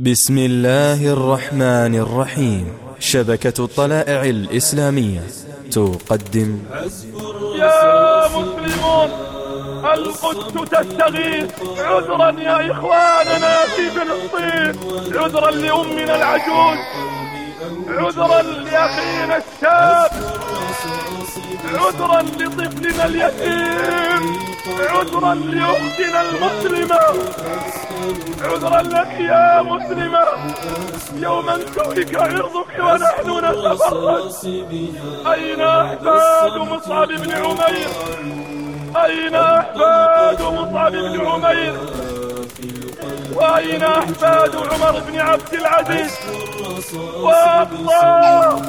بسم الله الرحمن الرحيم. شبكة الطلائع الإسلامية تقدم. يا مسلمون القدس تستغيث عذرا يا إخواننا في فلسطين؟ عذرا لأمنا العجوز عذرا لأخينا الشاب عذرا لطفلنا اليتيم عذرا لأختنا المسلمة. عذرا لك يا مسلمة. يوما انتهك عرضك ونحن نتفرج أين أحفاد مصعب بن عمير؟ أين أحفاد مصعب بن عمير؟ وأين أحفاد عمر بن عبد العزيز؟ والله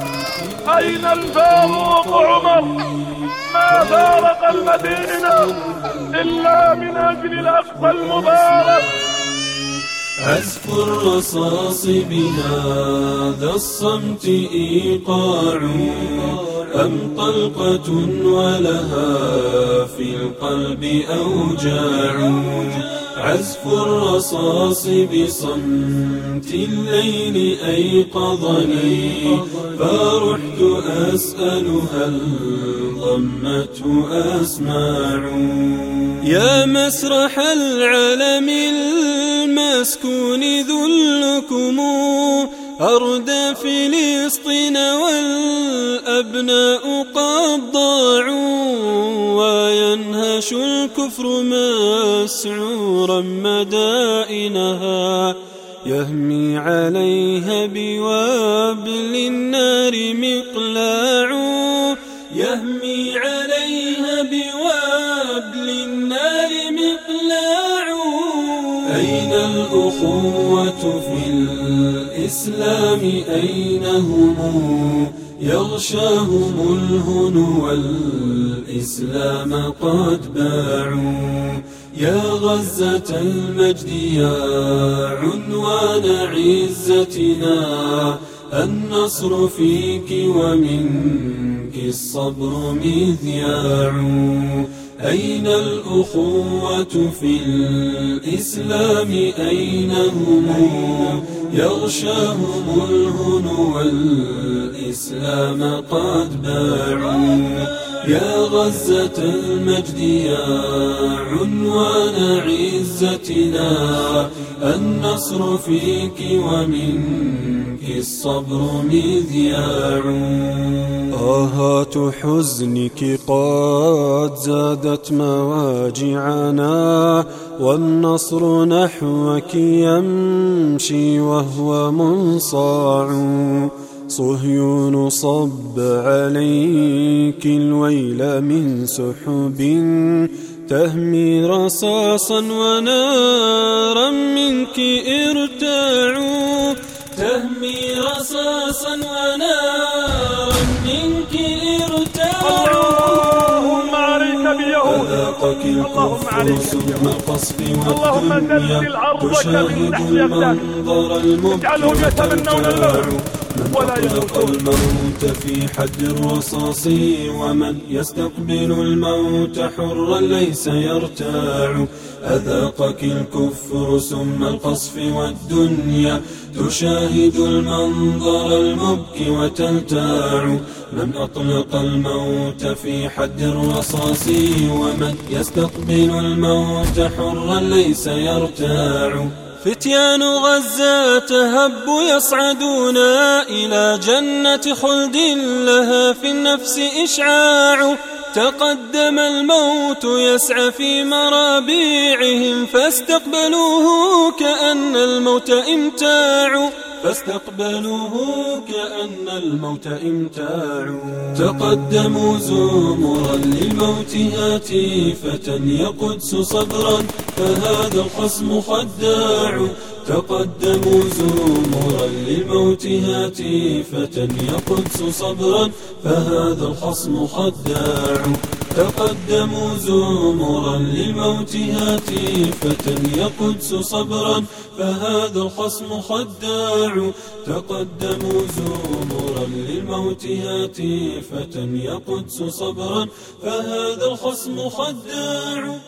أين الفاروق عمر؟ ما فارق المدينة إلا من أجل الأقصى المبارك. عزف الرصاص بهذا الصمت إيقاع أم طلقة ولها في القلب أوجاع. عزف الرصاص بصمت الليل أيقظني فرحت أسأل هل ضمته أسماع. يا مسرح العالم المسكون ذلكم أرض فلسطين والأبناء قد الكفر مسعورا مدائنها يهمي عليها بوابل النار مقلاع يهمي عليها بوابل النار مقلاع أين الأخوة في الإسلام؟ أين هم؟ يغشاهم الهن والإسلام قد باعوا. يا غزة المجد يا عنوان عزتنا النصر فيك ومنك الصبر مذياع أين الأخوة في الإسلام؟ أين هم؟ يغشاهم الهن والإسلام قد باعوا. يا غزة المجد يا عنوان عزتنا النصر فيك ومنك الصبر مذياع. آهات حزنك قد زادت مواجعنا والنصر نحوك يمشي وهو منصاع. صهيون صب عليك الويل من سحب تهمي رصاصا ونارا منك ارتاعوا. تهمي رصاصا ونارا منك ارتاعوا اللهم عليك بيهود عليك الكفر ثم القصف اللهم والدنيا زلزل تشاهد من تحت اجعلهم المبكي يتمنون الموت ولا أطلق يموتون. الموت في حد الرصاص ومن يستقبل الموت حرا ليس يرتاع. أذاقك الكفر ثم القصف والدنيا تشاهد المنظر المبكي وتلتاع. من أطلق الموت في حد الرصاص ومن يستقبل الموت حرا ليس يرتاع. فتيان غزة هبوا يصعدون إلى جنة خلد لها في النفس إشعاع. تقدم الموت يسعى في مرابيعهم فاستقبلوه كأن الموت إمتاع. فاستقبلوه كأن الموت إمتاع. تقدموا زمرا للموت هاتفة يا قدس صبرا فهذا الخصم خداع. تقدموا زمرا للموت هاتفة يا قدس صبرا فهذا الخصم خداع. تقدموا زمرا للموت هاتفة يا قدس صبرا فهذا الخصم خداع. تقدموا زمرا للموت هاتفة يا قدس صبرا فهذا الخصم خداع.